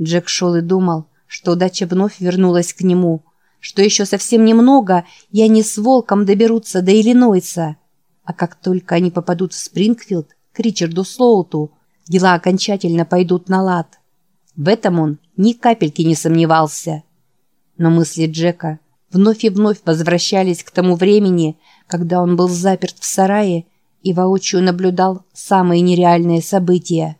Джек шел и думал, что удача вновь вернулась к нему, что еще совсем немного, и они с Волком доберутся до Иллинойса. А как только они попадут в Спрингфилд, к Ричарду Слоуту, дела окончательно пойдут на лад. В этом он ни капельки не сомневался. Но мысли Джека вновь и вновь возвращались к тому времени, когда он был заперт в сарае и воочию наблюдал самые нереальные события.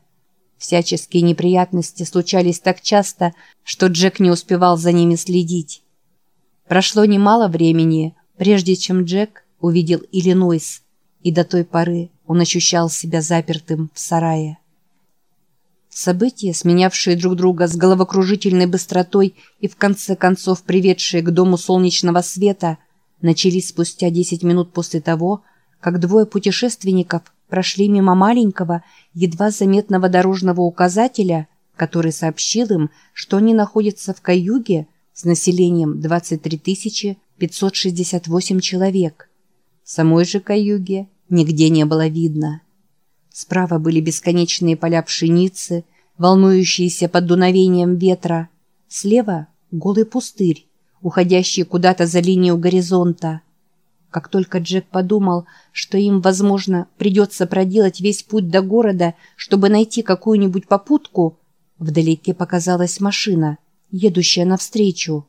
Всяческие неприятности случались так часто, что Джек не успевал за ними следить. Прошло немало времени, прежде чем Джек увидел Иллинойс, и до той поры он ощущал себя запертым в сарае. События, сменявшие друг друга с головокружительной быстротой и в конце концов приведшие к дому солнечного света, начались спустя 10 минут после того, как двое путешественников прошли мимо маленького, едва заметного дорожного указателя, который сообщил им, что они находятся в Каюге с населением 23 568 человек. Самой же Каюге нигде не было видно. Справа были бесконечные поля пшеницы, волнующиеся под дуновением ветра. Слева — голый пустырь, уходящий куда-то за линию горизонта. Как только Джек подумал, что им, возможно, придется проделать весь путь до города, чтобы найти какую-нибудь попутку, вдалеке показалась машина, едущая навстречу.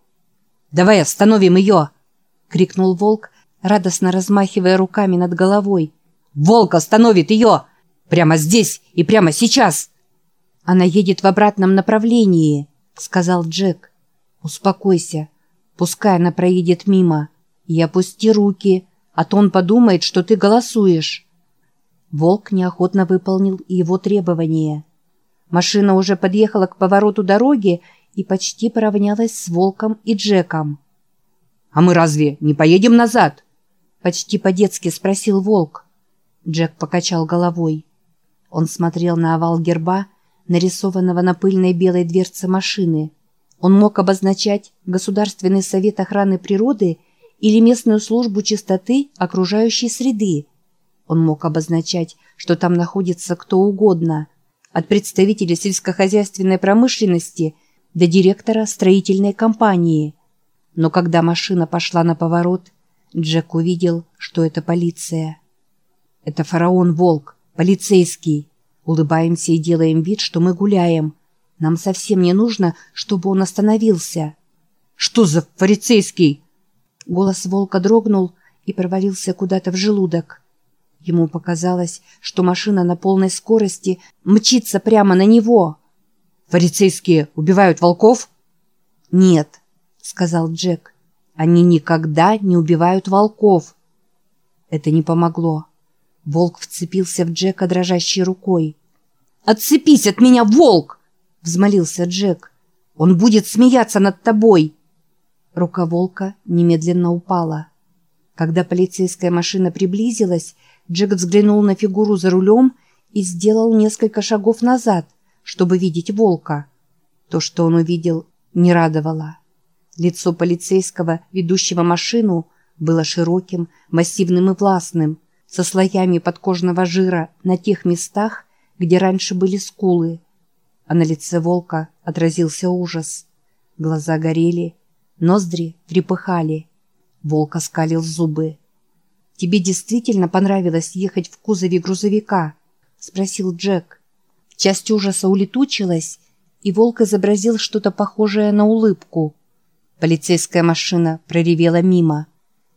«Давай остановим ее!» — крикнул волк, радостно размахивая руками над головой. «Волк остановит ее! Прямо здесь и прямо сейчас!» «Она едет в обратном направлении», — сказал Джек. «Успокойся. Пускай она проедет мимо. И опусти руки, а то он подумает, что ты голосуешь». Волк неохотно выполнил его требования. Машина уже подъехала к повороту дороги и почти поравнялась с Волком и Джеком. «А мы разве не поедем назад?» Почти по-детски спросил Волк. Джек покачал головой. Он смотрел на овал герба, нарисованного на пыльной белой дверце машины. Он мог обозначать Государственный совет охраны природы или местную службу чистоты окружающей среды. Он мог обозначать, что там находится кто угодно, от представителя сельскохозяйственной промышленности до директора строительной компании. Но когда машина пошла на поворот, Джек увидел, что это полиция. Это фараон-волк, полицейский. Улыбаемся и делаем вид, что мы гуляем. Нам совсем не нужно, чтобы он остановился. «Что за фарицейский?» Голос волка дрогнул и провалился куда-то в желудок. Ему показалось, что машина на полной скорости мчится прямо на него. «Фарицейские убивают волков?» «Нет», — сказал Джек. «Они никогда не убивают волков». Это не помогло. Волк вцепился в Джека дрожащей рукой. «Отцепись от меня, волк!» — взмолился Джек. «Он будет смеяться над тобой!» Рука волка немедленно упала. Когда полицейская машина приблизилась, Джек взглянул на фигуру за рулем и сделал несколько шагов назад, чтобы видеть волка. То, что он увидел, не радовало. Лицо полицейского, ведущего машину, было широким, массивным и властным, со слоями подкожного жира на тех местах, где раньше были скулы. А на лице волка отразился ужас. Глаза горели, ноздри трепыхали. Волк оскалил зубы. «Тебе действительно понравилось ехать в кузове грузовика?» — спросил Джек. Часть ужаса улетучилась, и волк изобразил что-то похожее на улыбку. Полицейская машина проревела мимо.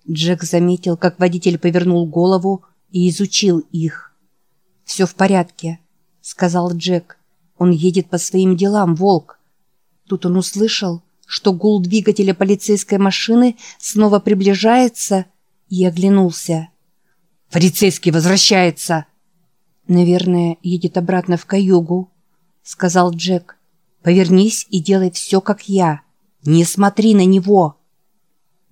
Джек заметил, как водитель повернул голову и изучил их. «Все в порядке», — сказал Джек. «Он едет по своим делам, волк». Тут он услышал, что гул двигателя полицейской машины снова приближается и оглянулся. «Полицейский возвращается!» «Наверное, едет обратно в каюгу», — сказал Джек. «Повернись и делай все, как я. Не смотри на него!»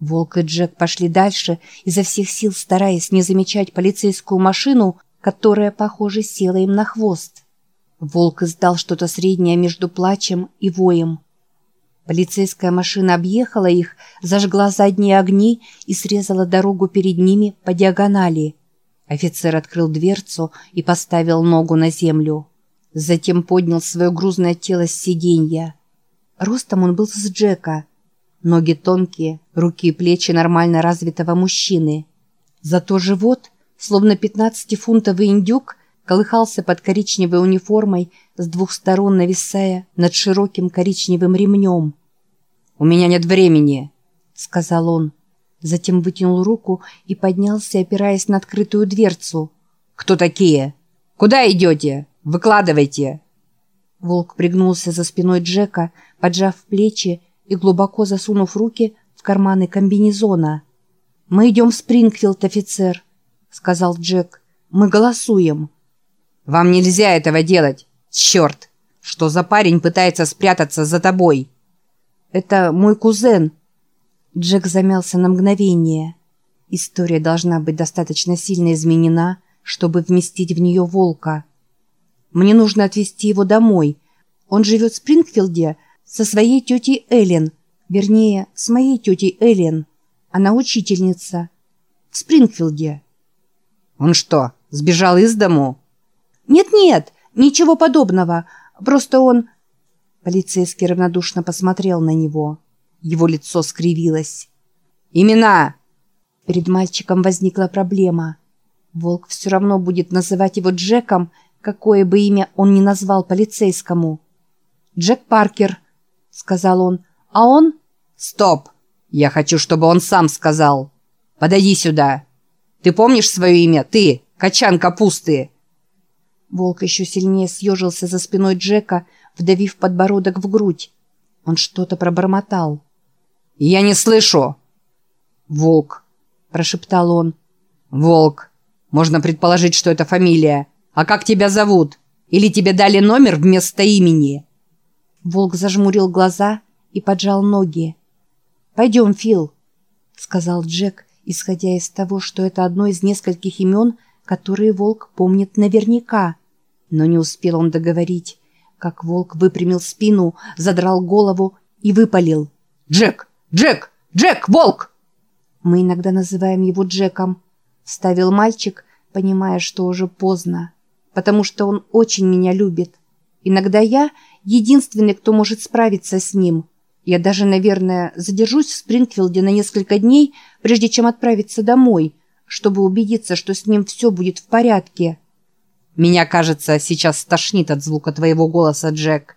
Волк и Джек пошли дальше, изо всех сил стараясь не замечать полицейскую машину, которая, похоже, села им на хвост. Волк издал что-то среднее между плачем и воем. Полицейская машина объехала их, зажгла задние огни и срезала дорогу перед ними по диагонали. Офицер открыл дверцу и поставил ногу на землю. Затем поднял свое грузное тело с сиденья. Ростом он был с Джека. Ноги тонкие, руки и плечи нормально развитого мужчины. Зато живот, словно 15-фунтовый индюк, колыхался под коричневой униформой, с двух сторон нависая над широким коричневым ремнем. «У меня нет времени», — сказал он. Затем вытянул руку и поднялся, опираясь на открытую дверцу. «Кто такие? Куда идете? Выкладывайте!» Волк пригнулся за спиной Джека, поджав плечи и глубоко засунув руки в карманы комбинезона. «Мы идем в Спрингфилд, офицер», — сказал Джек. «Мы голосуем». «Вам нельзя этого делать! Черт! Что за парень пытается спрятаться за тобой?» «Это мой кузен». Джек замялся на мгновение. История должна быть достаточно сильно изменена, чтобы вместить в нее волка. Мне нужно отвезти его домой. Он живет в Спрингфилде со своей тетей Эллен. Вернее, с моей тетей Эллен. Она учительница. В Спрингфилде. Он что, сбежал из дому? Нет-нет, ничего подобного. Просто он... Полицейский равнодушно посмотрел на него. Его лицо скривилось. «Имена!» Перед мальчиком возникла проблема. Волк все равно будет называть его Джеком, какое бы имя он ни назвал полицейскому. «Джек Паркер», — сказал он, — «а он...» «Стоп! Я хочу, чтобы он сам сказал. Подойди сюда. Ты помнишь свое имя? Ты, качан капусты!» Волк еще сильнее съежился за спиной Джека, вдавив подбородок в грудь. Он что-то пробормотал. «Я не слышу!» «Волк», — прошептал он. «Волк. Можно предположить, что это фамилия. А как тебя зовут? Или тебе дали номер вместо имени?» Волк зажмурил глаза и поджал ноги. «Пойдем, Фил», — сказал Джек, исходя из того, что это одно из нескольких имен, которые Волк помнит наверняка. Но не успел он договорить, как Волк выпрямил спину, задрал голову и выпалил. «Джек! Джек! Джек! Волк!» «Мы иногда называем его Джеком», — вставил мальчик, понимая, что уже поздно потому что он очень меня любит. Иногда я единственный, кто может справиться с ним. Я даже, наверное, задержусь в Спрингфилде на несколько дней, прежде чем отправиться домой, чтобы убедиться, что с ним все будет в порядке. Меня, кажется, сейчас стошнит от звука твоего голоса, Джек.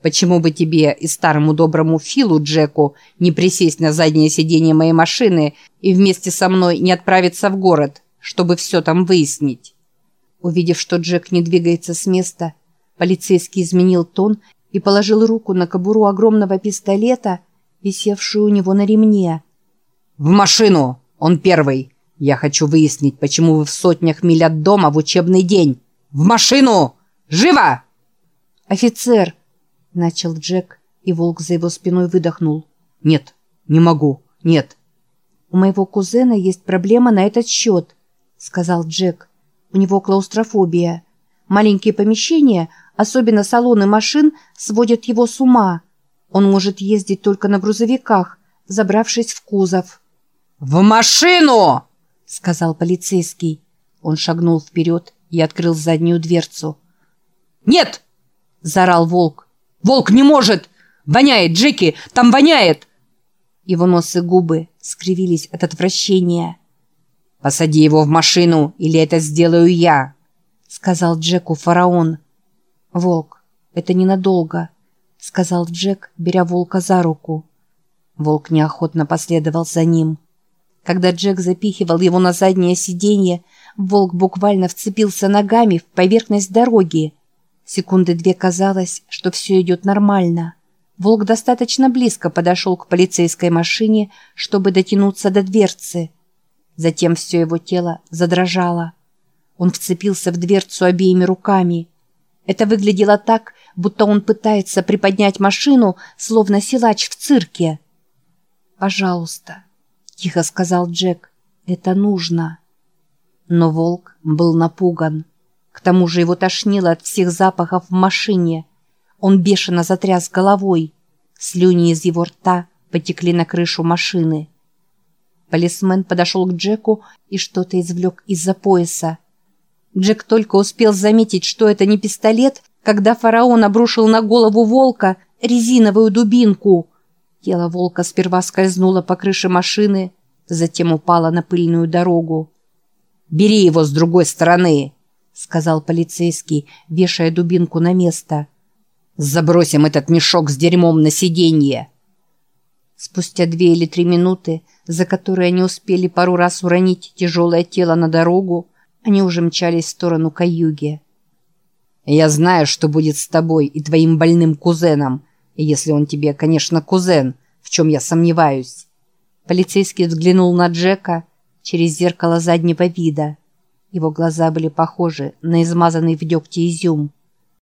Почему бы тебе и старому доброму Филу Джеку не присесть на заднее сиденье моей машины и вместе со мной не отправиться в город, чтобы все там выяснить? Увидев, что Джек не двигается с места, полицейский изменил тон и положил руку на кобуру огромного пистолета, висевшую у него на ремне. «В машину! Он первый! Я хочу выяснить, почему вы в сотнях миль от дома в учебный день! В машину! Живо!» «Офицер!» — начал Джек, и волк за его спиной выдохнул. «Нет, не могу, нет». «У моего кузена есть проблема на этот счет», — сказал Джек. У него клаустрофобия. Маленькие помещения, особенно салоны машин, сводят его с ума. Он может ездить только на грузовиках, забравшись в кузов. «В машину!» — сказал полицейский. Он шагнул вперед и открыл заднюю дверцу. «Нет!» — заорал волк. «Волк не может! Воняет, Джеки! Там воняет!» Его нос и губы скривились от отвращения. «Посади его в машину, или это сделаю я», — сказал Джеку фараон. «Волк, это ненадолго», — сказал Джек, беря волка за руку. Волк неохотно последовал за ним. Когда Джек запихивал его на заднее сиденье, волк буквально вцепился ногами в поверхность дороги. Секунды две казалось, что все идет нормально. Волк достаточно близко подошел к полицейской машине, чтобы дотянуться до дверцы — Затем все его тело задрожало. Он вцепился в дверцу обеими руками. Это выглядело так, будто он пытается приподнять машину, словно силач в цирке. «Пожалуйста», — тихо сказал Джек, — «это нужно». Но волк был напуган. К тому же его тошнило от всех запахов в машине. Он бешено затряс головой. Слюни из его рта потекли на крышу машины. Полисмен подошел к Джеку и что-то извлек из-за пояса. Джек только успел заметить, что это не пистолет, когда фараон обрушил на голову волка резиновую дубинку. Тело волка сперва скользнуло по крыше машины, затем упало на пыльную дорогу. «Бери его с другой стороны», — сказал полицейский, вешая дубинку на место. «Забросим этот мешок с дерьмом на сиденье». Спустя две или три минуты, за которые они успели пару раз уронить тяжелое тело на дорогу, они уже мчались в сторону каюги. «Я знаю, что будет с тобой и твоим больным кузеном, если он тебе, конечно, кузен, в чем я сомневаюсь». Полицейский взглянул на Джека через зеркало заднего вида. Его глаза были похожи на измазанный в дегте изюм.